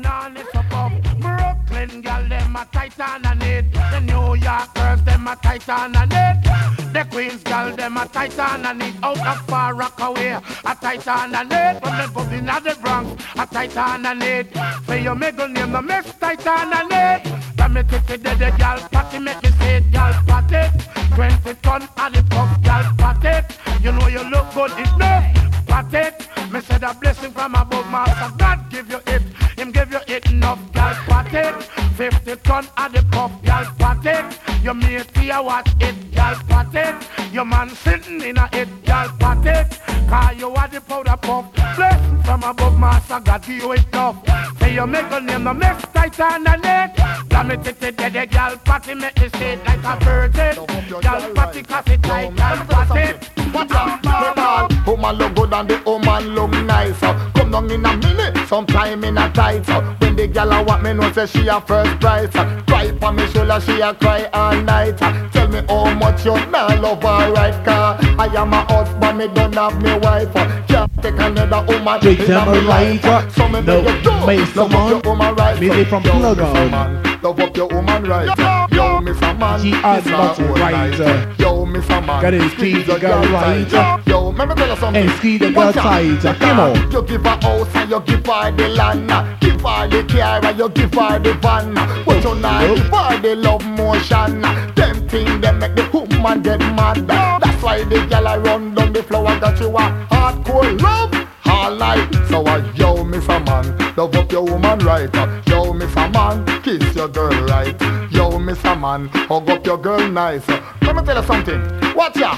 so up. Brooklyn gal them a tight on a need. The New York girls them a tight on a need. The Queens gal them a tight on a need. Out of far Rockaway, a tight on a need. From the go in the Bronx, a tight on a need. Say your middle name, the miss tight on a need. Let me take it the gal party, make me say it, gal party. Twenty ton and the puff, gal party. You know you look good enough, party. Me said a blessing from above, master God give you give you it party. Fifty ton of the puff, gal party. You mate here watch it, gal party. Your man sitting in a it, gal party. Cause you are the powder puff. Blessing from above, master give you it enough. Say you make a name, the mix tight on the neck. Take it to the gal party, make it like a virgin. Gal party, cause it tight, gal party. Woman look good and the woman look nice. Down in a minute, sometime in a tight. uh. When the gal a want me know say she a first prize. Cry for me shoulder, she a cry all night. Tell me how much you nah love her right car. I am a husband, me don't have me wife. Can't take another woman Big in Time a me right. life. So me No, make you do. Love up your woman right. Music from Plug Mr. On. Man, Love up your woman right. Uh, yo, Mr. Man. She are kiss her not whole right. night. Yo, Mr. Man. Got it, squeeze squeeze your the girl girl right. tight. Uh, yo, me tell you something. And squeeze the girl tight. Uh, come on. You give her house and you give her the land. Give her the car and you give her the van. But you not give her the love motion. Them things them make the woman get mad. That's why the girl a run down the floor and got you a hardcore love. All night, so I yo, Mr. Man, love up your woman right. Yo, Mr. Man, kiss your girl right. Yo, Mr. Man, hug up your girl nice. Let me tell you something. Watch ya.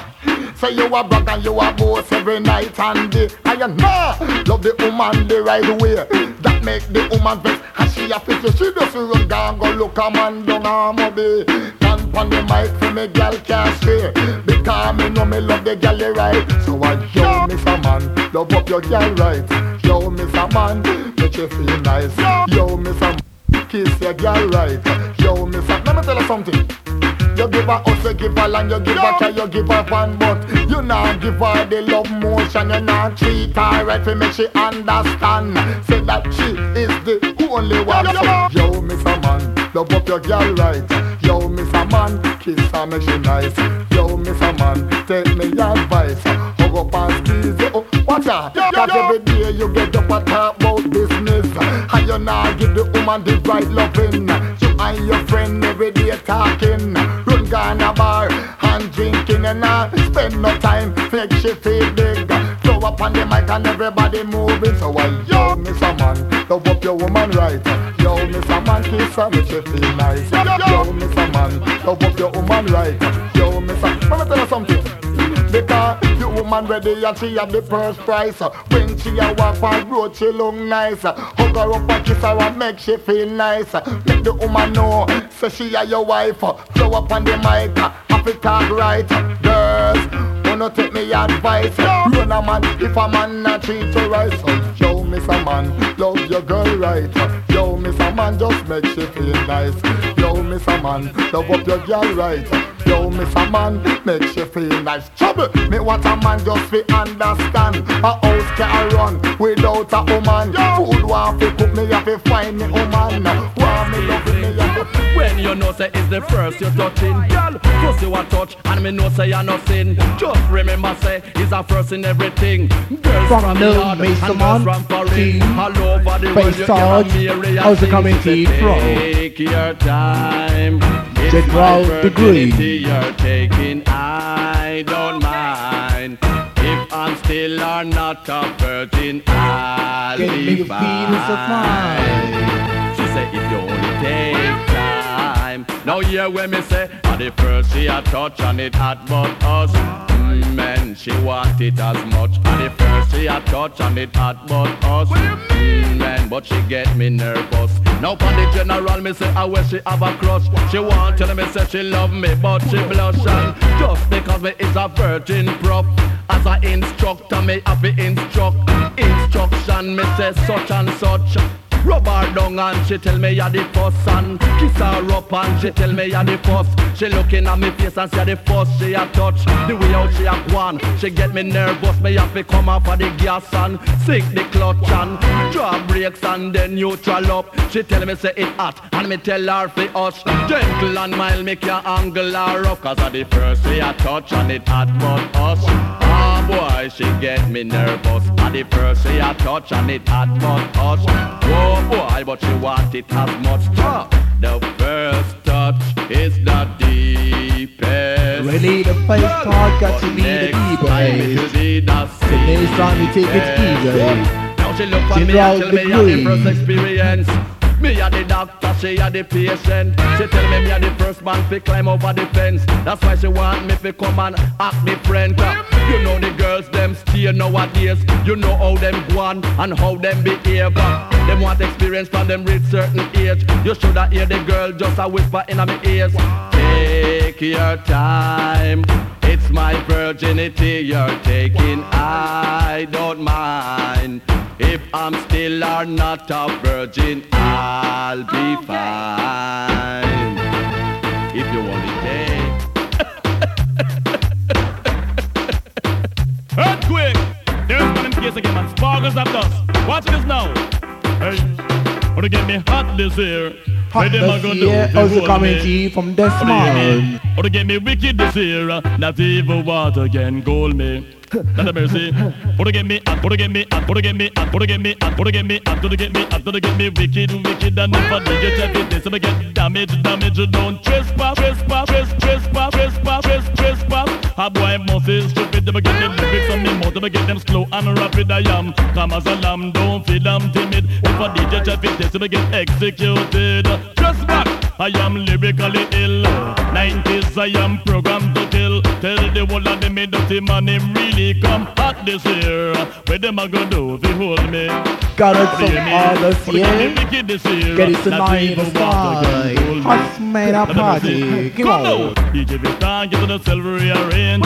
Say you a brag and you a boast every night and day. And you know, love the woman the right way. That make the woman vex. And she a fit she just run down go look a man down on my bay. Stand pon the mic for me gal can't stay. Because me know me love the the right. So I yo, Mr. Man, love up your gal right. Yo, Mr. Man, make you feel nice. Yo, Mr. Man, kiss your gal right. Yo, Mr. Let me tell you something. You give her us, you give her land, you give her child, you give her van But you not give her the love motion You not treat her right to make she understand. Say that she is the only one. Yo, Mr. Man, love up your girl right. Yo, Mr. Man, kiss her, make she nice. Yo, Mr. Man, take me advice. Hug up and squeeze you. Up, watch out. Cause every day you get up and talk about business. And you not give the woman the right loving and your friend every day talking Run gone a bar and drinking and not spend no time Make she feel big Throw up on the mic and everybody moving So I yo, Mr. Man, love up your woman right Yo, Mr. Man, kiss her, make she feel nice Yo, Mr. Man, love up your woman right Yo, Mr. Let me tell you something woman ready and she have the first prize When she a walk on road she look nice. Hug her up and kiss her and make she feel nice. Make the woman know, say she a your wife. Throw up on the mic, have it talk right. Girls, wanna take me advice. Run a man if a man not treat you right. Yo, Mr. Man, love your girl right. Yo, Mr. Man, just make she feel nice. Yo, Mr. Man, love up your girl right Yo, Mr. Man, make she feel nice. Trouble, me want a man just fi understand. A house can't run without a woman. Food want fi cook me, have to find me woman. Want me love me, have to When you know say it's the first you're touching Girl, pussy what touch and me know say you're nothing. Just remember say it's a first in everything. Girls From from, the yard and Man girls from team, foreign All over the world Bass you Sarge, hear me also coming team from? Take your time General my Degree. virginity you're taking I don't mind. If I'm still or not a virgin I'll be a penis of fine. She said if you only take Now hear when me say. At the first she a touch and it hot but us mm, Men she want it as much. At the first she a touch and it hot but us mm, Men but she get me nervous. Now for the general me say I wish she have a crush. She want tell me say she love me but she blush And just because me is a virgin prof. As a instructor me have to instruct. Instruction me say such and such Rub her down and she tell me you're the first and kiss her up and she tell me you're the first. She looking at me face and say the first she a touch. The way out she a gone, she get me nervous. Me have to come off of the gas and sink the clutch and draw brakes and then neutral up. She tell me say it hot and me tell her fi hush. Gentle and mild make your angle her up cause of the first she a touch and it hot but hush. Boy, she get me nervous. And the first she a touch and it hot but hush. Whoa boy, but she want it as much. The first touch is the deepest. Really, the first touch got to be the deepest. The next time you take it easy. Now she look at me and tell me I'm the first experience. Me a the doctor, she a the patient. She tell me me a the first man fi climb over the fence. That's why she want me fi come and act me friend. You know the girls them stay nowadays. You know how them go on and how them behave. Them want experience from them reach certain age. You shoulda hear the girl just a whisper in my ears. Take your time. It's my virginity you're taking. I don't mind. If I'm still or not a virgin, I'll be fine. If you want it, take. Earthquake! There's one in case again, man. Sparkles of dust. Watch this now. Hey, wanna get me hot this year? Hot this year, also coming to you from Desmond. Wanna get me wicked this year? Not even water can cool me. Not a mercy. Wanna get me, wanna get me, wanna get me, wanna get me, wanna get me, wanna get me, wanna get me wicked, wicked, and I did get check it, this, get damage, damage, don't trespass, trespass, trespass, trespass, trespass, trespass, trespass. A boy must is stupid, I'ma get the lyrics on me mouth, I'ma get them slow and rapid, I am. Come as a lamb, don't feel I'm timid. If I did get check it, this, get executed. Back, I am lyrically ill. 90s, I am programmed to kill. Tell the whole of them, me dirty man, him really come hot this year. Where them a go do, if hold me. Got it What do you some mean? others, What do you mean yeah? this year? Get it Not tonight, even the water can sky. me. Hot made a party. Come Come on. now, DJ Vitan, get to the silver rearrange.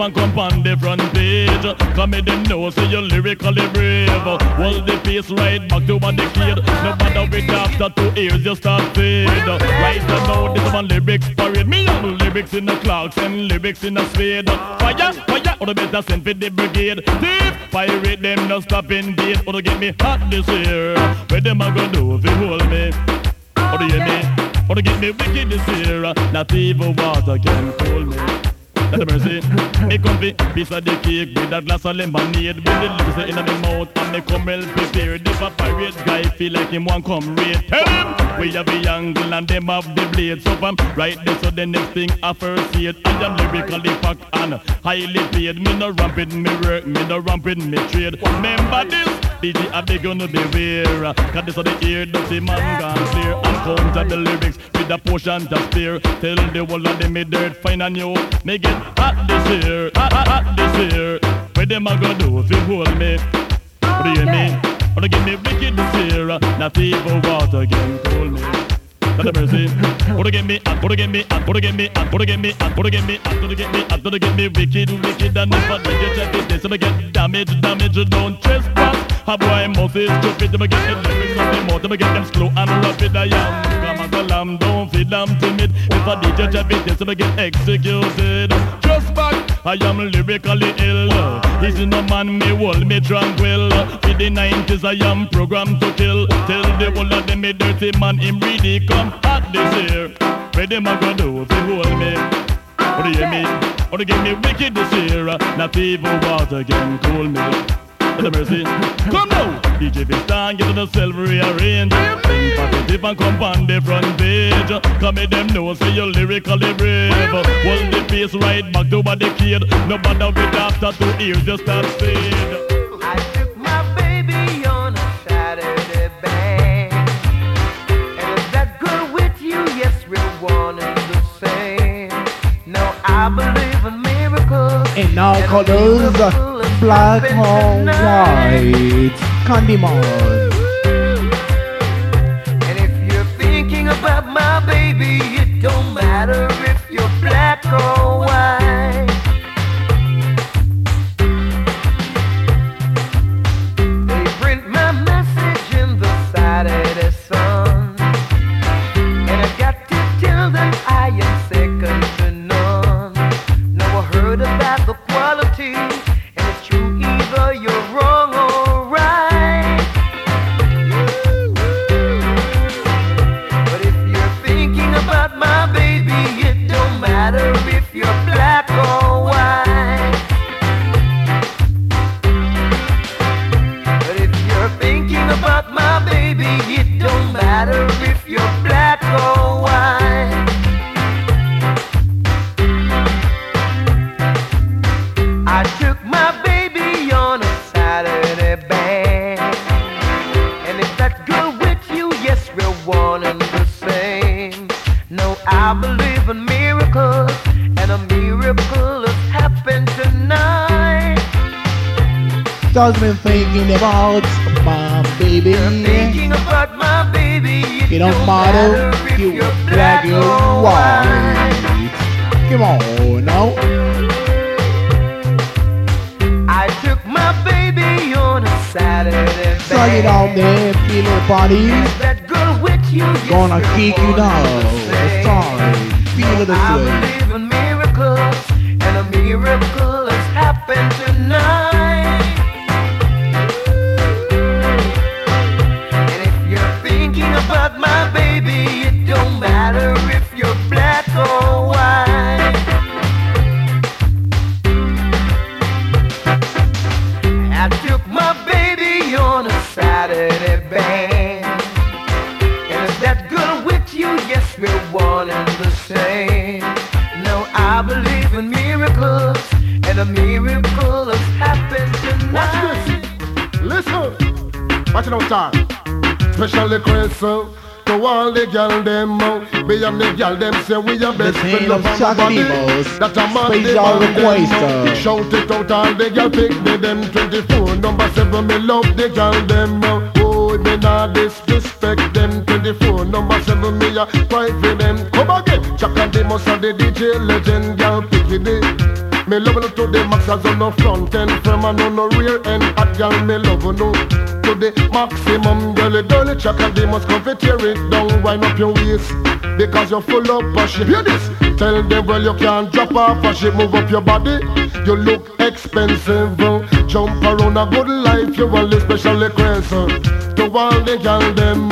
And come on the front page. Come in them know, say you're lyrically brave. Hold the pace right back to one decade. No matter with after two years, you start fade. Right now, this one lyrics parade. Me have lyrics in the clocks and lyrics in the spade. Fire, fire, or the better send for the brigade. Thief, pirate them, no stopping date. Or to get me hot this year. Where them a gonna do if you hold me? Or do you me? Or to get me wicked this year Not even water can cool me That's mercy Me comfy piece of the cake With a glass of lemonade. With the lips in my mouth And me come well prepared If a pirate guy feel like him want come raid. Tell him We have the angle and them have the blade. So I'm right there so the next thing I first see I am lyrically packed and highly paid. Me no ramping me work Me no ramping me trade. Remember this? DJ I be gonna beware Cause this are the ear dirty man gone clear And counter the lyrics with a portion to spare Tell the whole of them me dirt fine and you Me get hot this year, hot, hot, hot this year Where them a gonna do if you hold me What do you mean? Wanna get me wicked this year Not even water can cool me Lord have mercy. Wanna get me, wanna get me, wanna get me, wanna get me, wanna get me, wanna get me, wanna get me wicked, wicked, and if I don't get this, I'ma get damage, damage, don't trespass. A boy must is stupid, I'ma get the lyrics of them out, I'ma get them slow and rapid, I am. Come go lamb, don't feel damn timid. If I DJ check this, I'ma get executed. Just back, I am lyrically ill. This is no man, me hold me tranquil. In the 90s, I am programmed to kill. Tell the whole of them, me dirty man, him really come hot this year. Where them a go do if they hold me? What do you mean? Or to get me wicked this year? Not even water can cool me. What a mercy. Come now, DJ Vistan, get to the silver rearrange. Think positive and come on the front page. Come make them know, say you're lyrically brave. Hold the pace right back to what the kid. No matter with after two years, just start fade. I took my baby on a Saturday bang. And if that girl with you, yes, we're one and the same. No, I believe in miracles. In now colors, miracle is black or white. Candyman. And if you're thinking about my baby, it don't matter It don't if you black or white. Come on now. I took my baby on a Saturday. Suck it out there, feel it body. That girl with you. Gonna kick you down. time. Feel it I this way. believe in miracles, and a miracle has happened tonight. It out, time. Special request to all the girl them. Uh, beyond the girl them say we are best The friend of body. That a man demand them. Shout it out all the girl pick me them 24 number 7 me love the girl them. Uh, oh me not disrespect them 24 number 7 me a cry for them. Come again. Chaka Demus and the DJ legend girl pick it. Me love you to the max as on the front end From and on the rear end Hot girl me love no the maximum Girl dolly chaka They must come fi tear it down Wind up your waist Because you're full up of shit Hear this Tell them well you can't drop off a shit Move up your body You look expensive. Jump around a good life You want a special request. To all the girl them.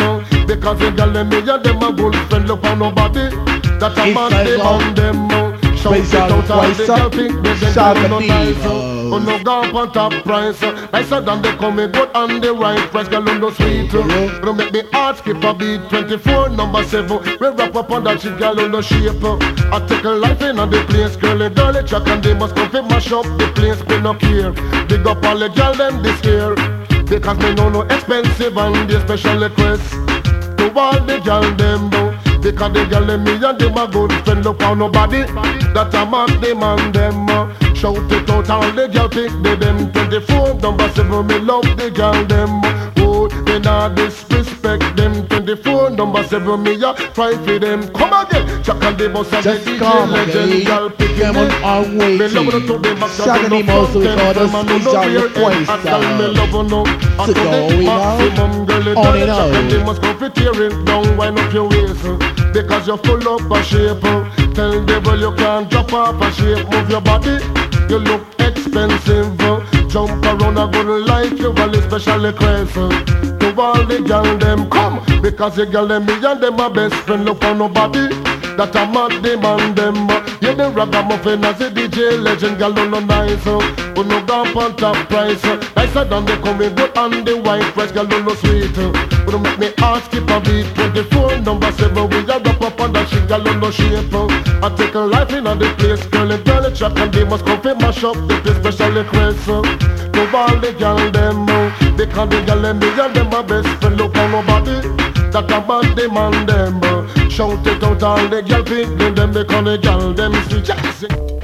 Because the girl them me and them a good friend Look on nobody That a man they on them Special out all the request, girl think they them Shaka girl no nice uh. Demus. Oh no go on top price uh. Nicer than they come me good on the right price Girl on no sweet uh. Don't make me heart skip a beat 24 number 7 We wrap up on that shit girl on no shape uh. I take a life in on the place Girl and dolly chuck and they must come fi mash up the place Me no care Big up all the girl them this year Because me know no expensive and the special request to all the girl them Because the girl them me and them a good friend Look on nobody that a man them and them uh. Shout it out all the girl pick the them 24 number 7 me love the girl them. Oh they not disrespect them. 24 number 7 me a try for them. Come again. Chuck and the boss and the Just DJ legend again. girl pick Come on, I'm Me love waiting. to the max Chaka Demus with other special request, I tell me love no. I to to go, the we know. maximum girl it On all and chuck and out. they must go fi tear down, wind up your waist? Because you're full up of shape. Tell the well you can't drop off a shape. Move your body, you look expensive. Jump around a good life, you want a special uh. To all the girl them come Because the girl them me and them my best friend Look for nobody that a mad demand them uh. Yeah, the ragamuffin as a DJ legend Girl, no nice uh. Who no gone on top price uh. Nicer than they coming good on the white price Girl, no sweet uh. Who no make me heart skip a beat 24 number 7 We a wrap up on that shit Girl, no shape uh. I take a life in the place Girl, and girl, track And they must come mash up The place special request uh. To all the girl them uh. Because the girl them me and them my best friend Look on nobody that a bad them uh. Shout it out all the girl pick them them because the girl them see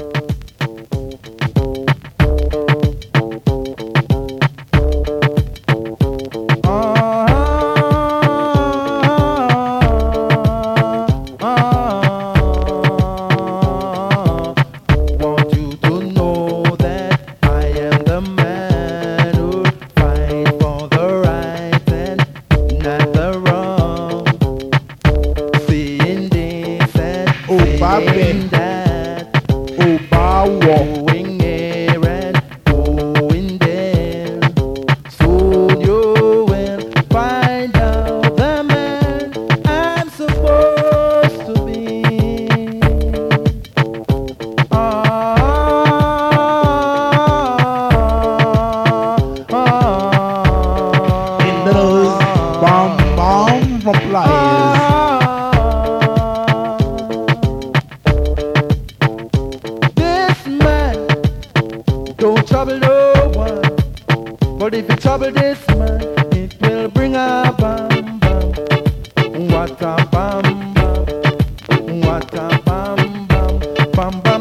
bam bam bam bam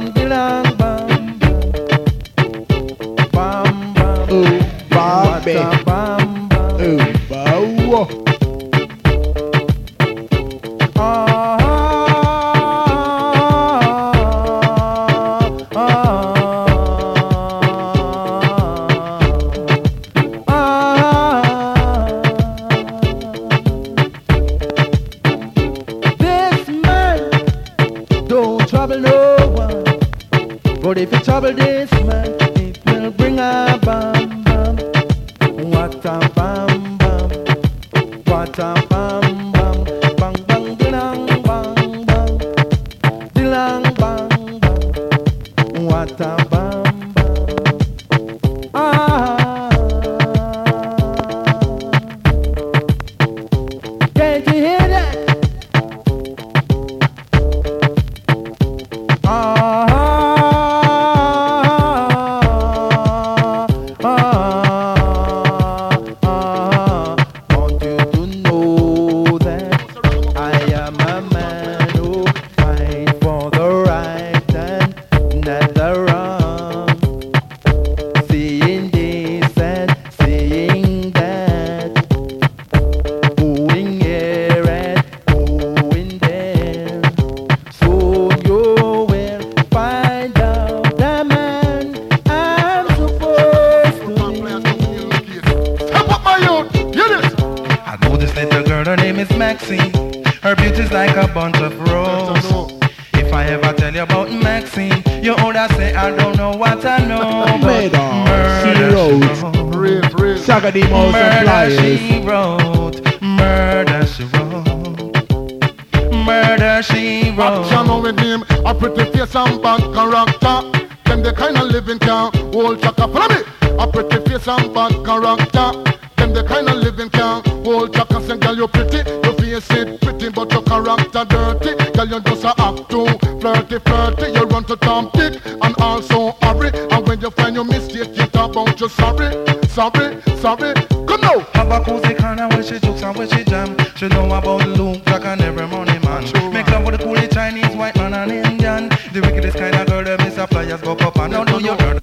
to Tom Dick and also hurry. And when you find your mistake, you talk about you sorry, sorry, sorry. Come now. Have a cozy corner where she jokes and where she jam. She know about Luke Jack and every money man. Make love with the coolie Chinese, white man and Indian. The wickedest kind of girl, them is a flyers go up and now do you heard?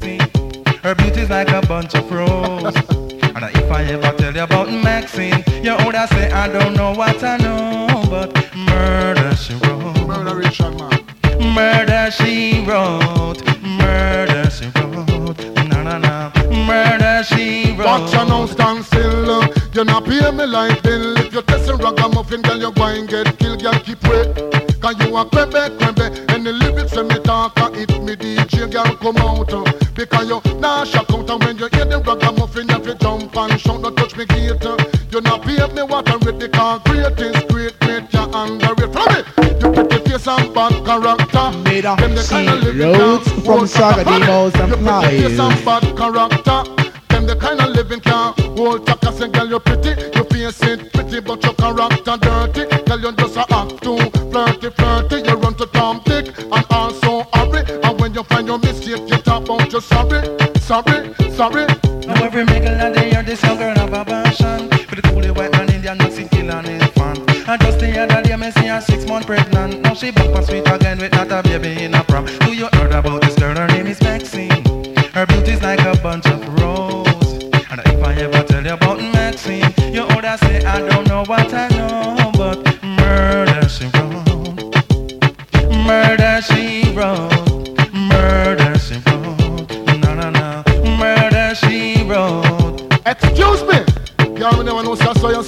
See, Her beauty's like a bunch of roses. And if I ever tell you about Maxine, you older say I don't know what I know, but murder she wrote. Murderation, man. Murder she wrote, murder she wrote, na na na, murder she wrote. Watch your now stand still. You not pay me like bill. If you testing ragamuffin, girl, you going get killed. Girl, keep wait. Cause you a crebe, crebe. And the lyrics when me talk, uh, it me DJ, girl, come out. uh, Because you nah shock out. And when you hear the ragamuffin, you jump and shout. Don't touch me gate. uh. You not pay me what Them the kind of living wrote from hold Saga chaka. the Mouse and You pretty face Pliers. bad character. Them the kind of living can't hold chaka. Say, girl, you pretty, you face it pretty, but your character dirty. Girl, you just a act too flirty, flirty. You run to Tom Dick and also hurry. And when you find your mistake, you talk about you sorry, sorry, sorry. Now every mingle and they hear this young girl have a passion For the coolie white man Indian Mexican kill an infant And just the other day me see her six months pregnant. Now she back on sweet again with not a baby in a prom. Do you heard about this girl? Her name is Maxine. Her beauty's like a bunch of roses. And if I ever tell you about Maxine You older say I don't know what I know But murder she wrote. Murder she wrote. Murder she wrote. No no no Murder she wrote. Excuse me. Girl, me never know so you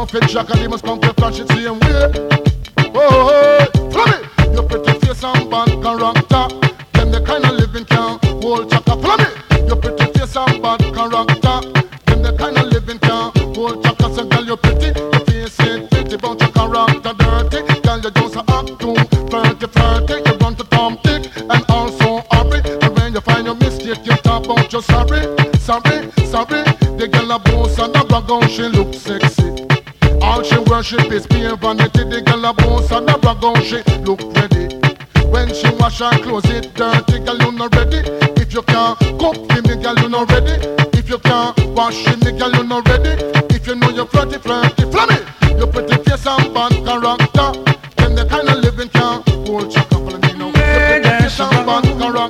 Ragamuffin Jack and they must come to flash it same way. Oh, oh, oh, follow me. Your pretty face and bad character. Them the kind of living can hold chaka. Follow me. Your pretty face and bad character. Them the kind of living can hold chaka. So girl, you pretty. Your face ain't pretty, but your character dirty. Girl, you just a act too flirty, flirty. You run to Tom Dick and also hurry. And when you find your mistake, you talk about your sorry, sorry, sorry. The girl a boss and a brag on, she look sexy. All she worship is pure vanity. The girl a boss and a brag on, she look ready. When she wash her clothes, it dirty, girl you not ready. If you can't cook for me, girl you not ready. If you can't wash for me, girl you not ready. If you know you're flirty, flirty, flummy. You pretty face and bad character. Then the kind of living can't hold chaka for me now. You pretty face and bad character.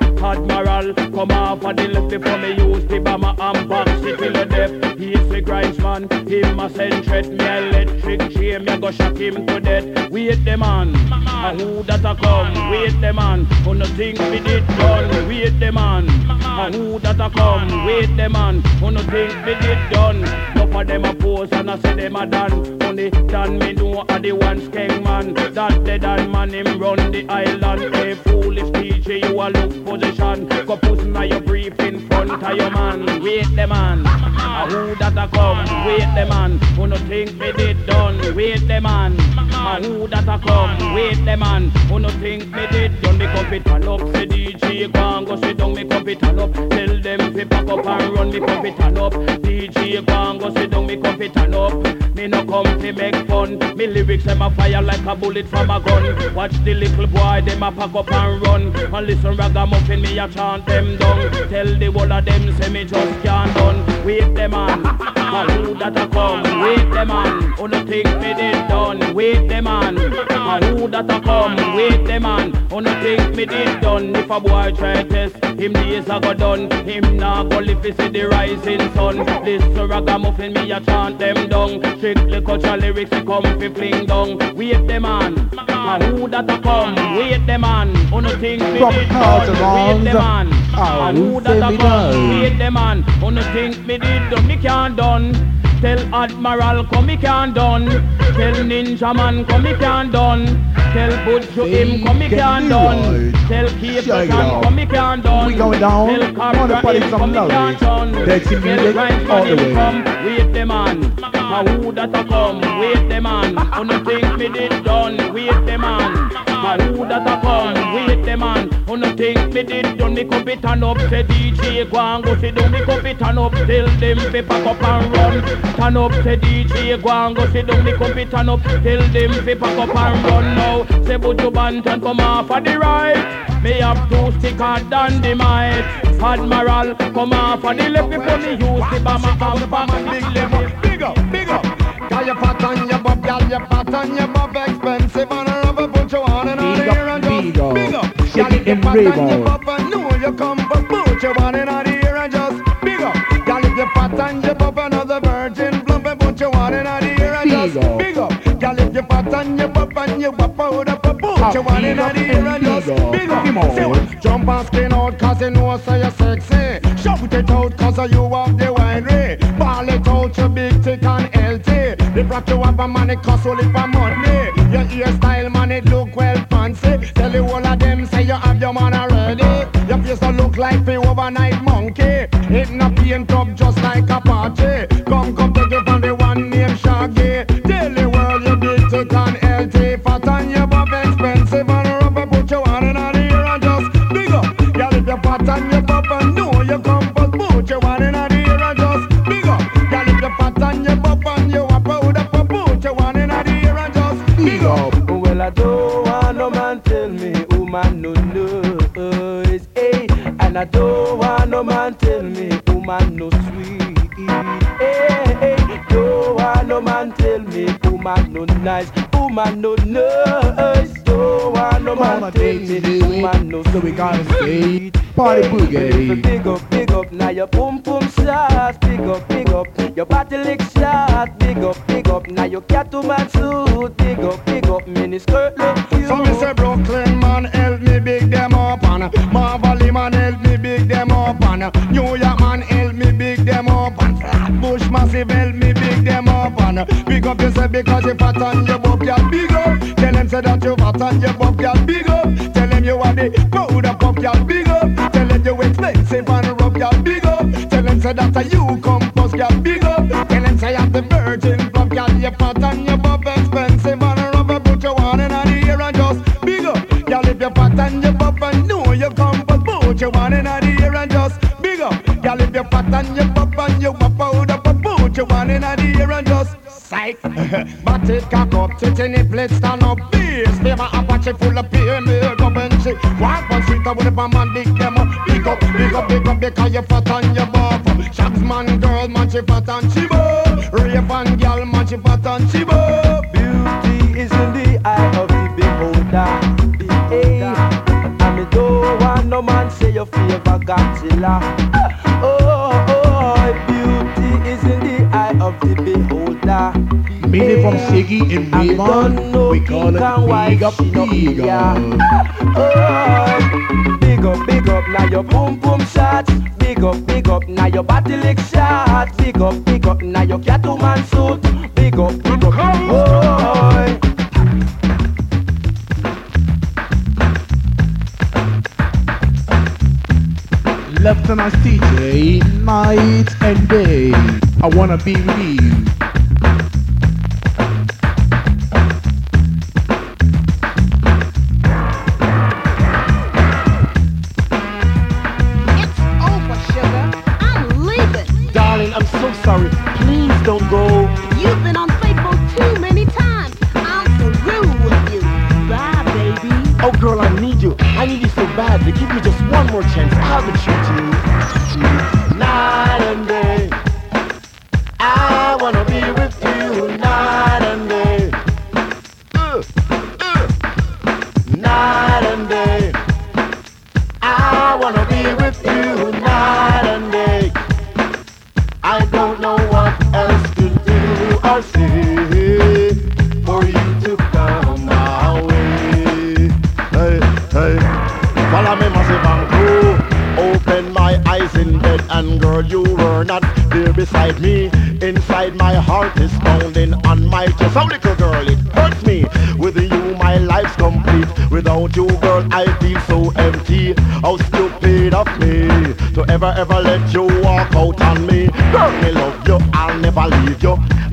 Admiral, come off of the left before me use the bomber and box it till the death. He's the grinds man, him a send threat, me electric chain, me go shock him to death. Wait the man, a who that a come? Wait the man, who no think me did done? Wait the man, a who that a come? Wait the man, who no think me did done? Enough of them a pose and I say them a done. Only done me know a the one skeng man. That dead man him run the island. Hey foolish teacher, you a look position. Go put my your brief in front of your man. Wait the man, a who that a come? Wait the man, who no think me did done? Wait the man, a who that a come? Wait the man, who no think me did done? Me cup it and up, say DJ go and go sit down. Me cup it and up, tell them fi pack up and run. Me cup it and up, DJ go and go sit down. Me cup it and up. Me no come to make fun. Me lyrics them a fire like a bullet from a gun. Watch the little boy them a pack up and run. And listen ragamuffin me a chant them down. Tell the whole of them say me just can't done. Wait them on, and who that a come? Wait them on, who no think me did done? Wait them on, and who that a come? Wait them on, who no think me did done? If a boy try test, him days a go done. Him nah go live to see the rising sun. Listen ragamuffin me a chant them down. Strictly culture lyrics we come fi fling down. Wait them on, and who that a come? Wait them on, who no think me did done? Wait them on, Ah, and who that a come? Wait them on, who no think me did done? Me can't done one Tell Admiral come me can't done. Tell Ninja Man come me can't done. Tell Butcher him come me can't done. Tell Cape Shake it Town off. come me can't done. We going down. Tell Wanna Cobra put in him some come me knowledge. can't done. Tell the him way. come. Wait the man. A who that a come? Wait the man. Who no think me did done? Wait the man. A who that a come? Wait the man. Who no think me did done? Me cup it and up. Say DJ go and go sit down. Me cup it and up. Tell them pack up and run. Turn up. Say DJ go and go sit down. Me cup and up. Tell them fi pack up and run now. Say Buju Banton come off of the right. Me have two sticker than the might. Admiral come off of the left before me use the bomber and back the. Big up, big up. Got your pat on your bob, gal, your pat on your bob, expensive and a rubber, put your on and on the up, and just big up. big up. Shake it you and rave on your bob, I know you come, but put your on and on the ear and just big up. Gal, if you pat on your bob, another virgin if you pat on your bob and you whop out put Ah, your on big and on the ear and and just big up. big up. Come on. Say what? Jump and skin out cause you know so you're sexy Shout it out cause you have the winery Ball it out you big thick and healthy The rock you have a it cost only for money Your hairstyle man it look well fancy Tell you all of them say you have your man already Your face don't look like the overnight monkey It not paint up just like a party Girl, if you fat and you we gotta stay party boogie. Big up, big up, now your boom boom shots. Big up, big up, your body lick shot. Big up, big up, now your man suit. Big up, big up, mini skirt look cute. So me say Brooklyn man help me big them up and Marvally man help me big them up and New York man help me big them up and Flatbush massive help me big them up and Big up yourself because you fat and you buff girl big up Tell them say that you fat and you buff girl big up Tell them you are the powder Tell them say that you come first girl big up. Tell them say I'm the virgin fluff girl you fat and you buff expensive and rough Put your one in the ear and just big up. Girl if you fat and you buff and know you come but put your one in the ear and just big up. Girl if you fat and you buff and you buff powder but put your one in the ear and just psych. But it cock up, titty nipple stand up Beers, never Apache full of beer Make up and shit Walk on street with a bomb and dig them up. Big up, big up, big up because you fat and you buff Shags man, girl, man, she fat and she buff Rape and girl, man, she fat and she buff Beauty is in the eye of the beholder. Hey, and me don't want no man say your favor Godzilla. Oh, oh, beauty is in the eye of the beholder. Meaning from Siggy in And me don't Raymond, we call it big up, she no big up. Oh, big up, big up, now your boom boom shots. Big up, big up, now your body lick shots. Big up, big up, now your Catwoman suit. Big up, big up, oh. Lieutenant DJ, night and day. I wanna be with you.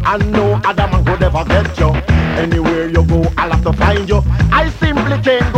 And no other man could ever get you. Anywhere you go, I'll have to find you. I simply can't go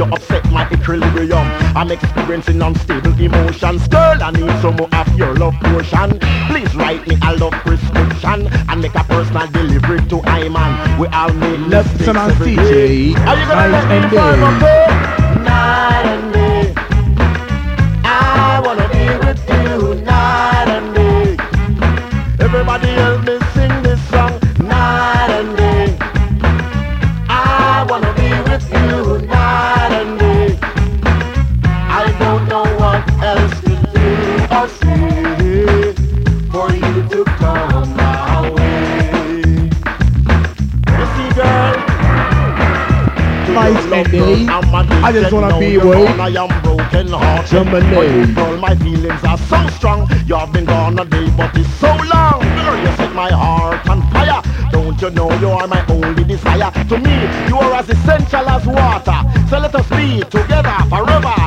you left, you upset my equilibrium I'm experiencing unstable emotions Girl, I need some more of your love potion. Please write me a love prescription And make a personal delivery to I Iman We all need mistakes Lieutenant every DJ, day Are you gonna let night me and find my day. girl? Night I just wanna be with I am broken hearted. But girl, my feelings are so strong. You have been gone a day, but it's so long. Girl, you set my heart on fire. Don't you know you are my only desire? To me, you are as essential as water. So let us be together forever,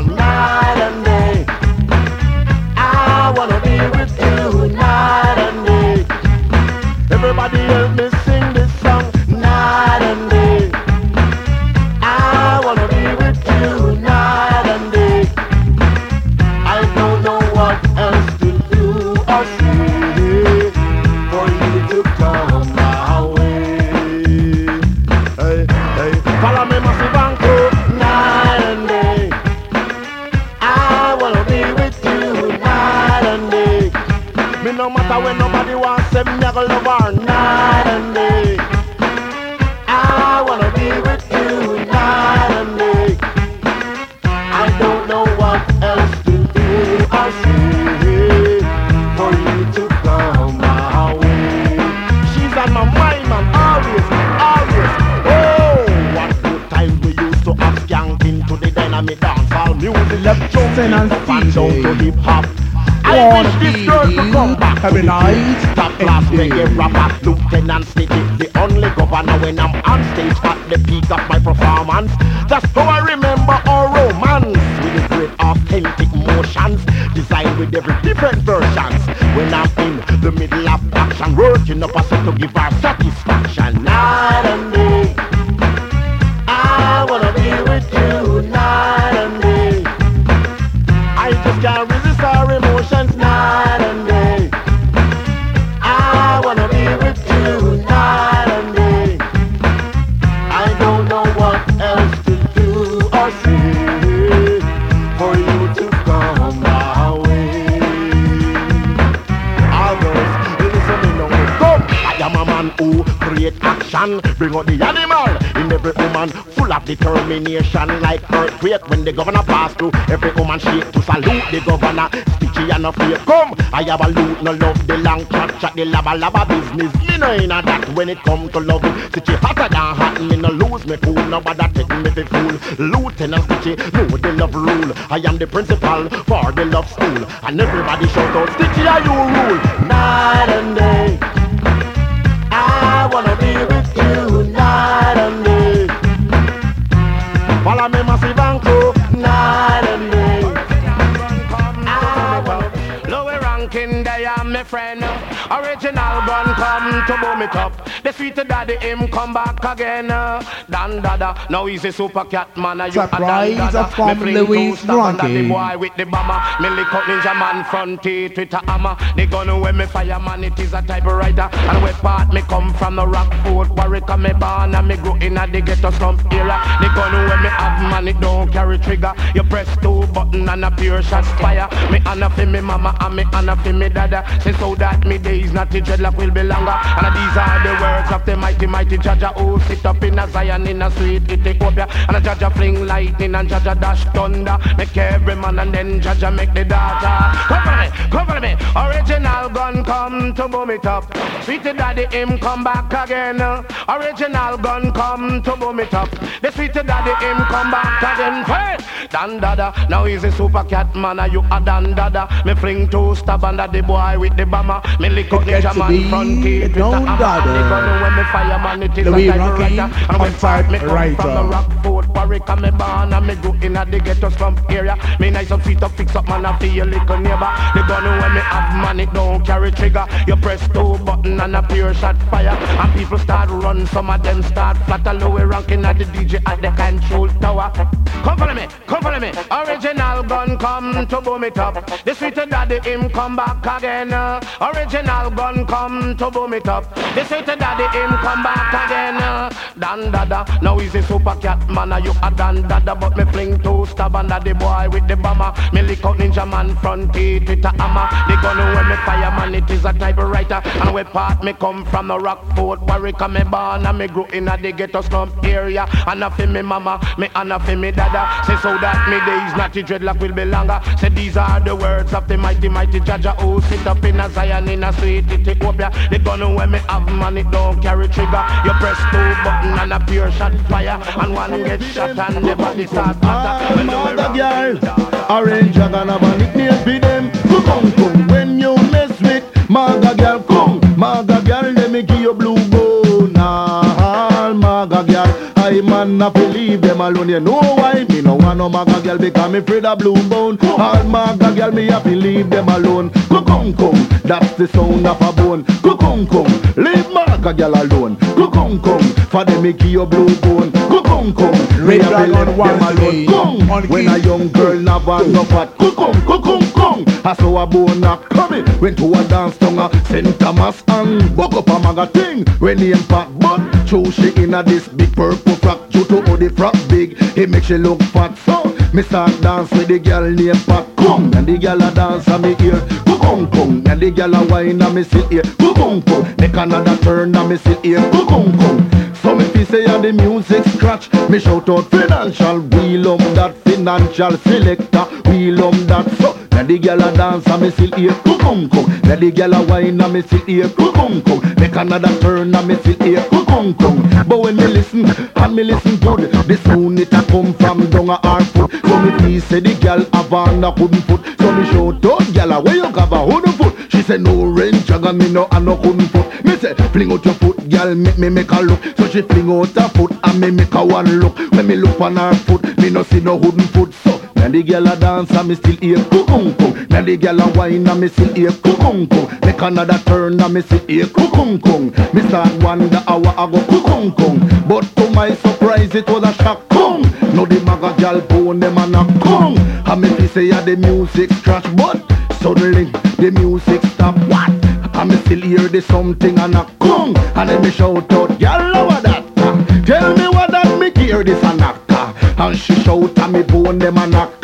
And down to hip hop. I wish this girl to come back. every night. Top class reggae rapper, Lieutenant Stitchie The only governor when I'm on stage At the peak of my performance. That's how I remember our romance. With the great authentic motions Designed with every different versions. When I'm in the middle of action Working up a set to give her satisfaction. Night and action, bring out the animal in every woman, full of determination like earthquake when the governor pass through. Every woman shake to salute the governor. Stitchie and afraid, come. I have a loot, no love the long chat, chat the lava lava business. Me no inna that when it come to love. Stitchie hotter than hot, me no lose me cool. Nobody take me for fool. Lieutenant Stitchie, know the love rule. I am the principal for the love school, and everybody shout out, Stitchie, are you rule night and day. I wanna be night and day. Follow me, massive crew, night and day. Lower ranking, they are my friend. Original gun come to boom it up. The sweet daddy him come back again. Dan dada, now he's a super cat man. You a dan dada. from Me Louie Rankin. boy with the bomber. Me lick up Ninjaman front teeth with a hammer. The gun when me fire man, it is a typewriter. And where part me come from the rock fort. Warwick me born and me grow in a the ghetto slump era. The gun when me have man, it don't carry trigger. You press two button and a pure shot fire. Me honor for me mama and me honor for me dada. Say so that me days not the dreadlock will be longer. And these are the words of the mighty, mighty Jaja who sit up in a Zion in a sweet Ethiopia. And a Jaja fling lightning and Jaja dash thunder. Make every man and then Jaja make the data. Cover me, cover me. Original gun come to boom it up. Sweet daddy him come back again. Original gun come to boom it up. The sweet daddy him come back again. Hey, Dan dada, now he's a super cat man. You a Dan dada? Me fling two stab under the boy with the bomber. Lick up It gets ninja to man be front teeth with Don hammer. Dada. The gun when me fire man, it is Louie a typewriter. And when part me come from the rock fort, and me born and me go in a the ghetto slump area. Me nice up feet up, fix up man, I feel your little neighbor. The gun when me have man, it don't carry trigger. You press two button and a pure shot fire. And people start run, some of them start flatter. Louis ranking at the DJ at the control tower. Come follow me, come follow me. Original gun come to boom it up. The sweet daddy him come back again. uh. Original gun come to boom it up. The sweet daddy him come back again. Dan dada, now he's a super cat man. You a dan dada? But me fling two stab under the boy with the bomber. Me lick out Ninjaman front teeth with a hammer. The gun when me fire man, it is a typewriter. And where part me come from the rock fort, Warwick and me born and me grew in a the ghetto slump area. And a fi me mama, me and a fi me dada. Say so that me days not dreadlock will be longer. Say these are the words of the mighty, mighty Jaja who sit up in a Zion in a sweet Ethiopia. The gun when me have man, it don't carry trigger. You press two button and a pure shot fire. And one get shot and the body start matter. Ah, when the way Mother round- girl, orange dragon have a nickname for them. Come, come, when you mess with Maga girl, come, Maga girl, let me give you blue I man not believe them alone. You know why? Me no want no Maga girl because me afraid of blue bone. All Maga girl, me have to leave them alone. Go come, come, that's the sound of a bone. Go come, come, leave Maga girl alone. Go come come, for them make you blue bone. Go come me Dragon be left them One alone. Come, when a young girl nav and no come, go come come, I saw a bone a coming. Went to a dance tongue a St. Thomas and buck up a maga thing. When he fat but show she in a this big purple frock. Due to how the frock big, it make she look fat. So me start dance with the girl named Pat Kung And the girl a dance and me ear kung kung And the girl a whine and me ear Go kung kung Make another turn and me ear Go kung kung so me fi say a the music scratch. Me shout out financial Wheel um that financial selector. Wheel um that so Now the girl a dance and me still hear Kung kung. Now the girl a whine and me still hear Kung kung. Make another turn and me still hear Kung kung. But when me listen and me listen good The sound it a come from down a hard foot. So me please say the girl have on a couldn't So me shout out girl a where you have a wooden foot She said no range jagger me no a no couldn't foot Me say fling out your foot girl make me make a look. So she fling out her foot and me make a one look. When me look on her foot me no see no wooden foot. So now the girl a dance and me still hear kung kung Now the girl a whine and me still hear kung kung Make another turn and me still hear kung kung Me start wonder how I go kung But to my surprise it was a shock kung. Now the maga gal bone them a kung. And me say yeah the music trash but Suddenly the music stop what? And me still hear the something and a kung And then me shout out girl over that Tell me what that make hear this a knock And she shout and me bone them a knock